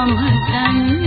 राम तन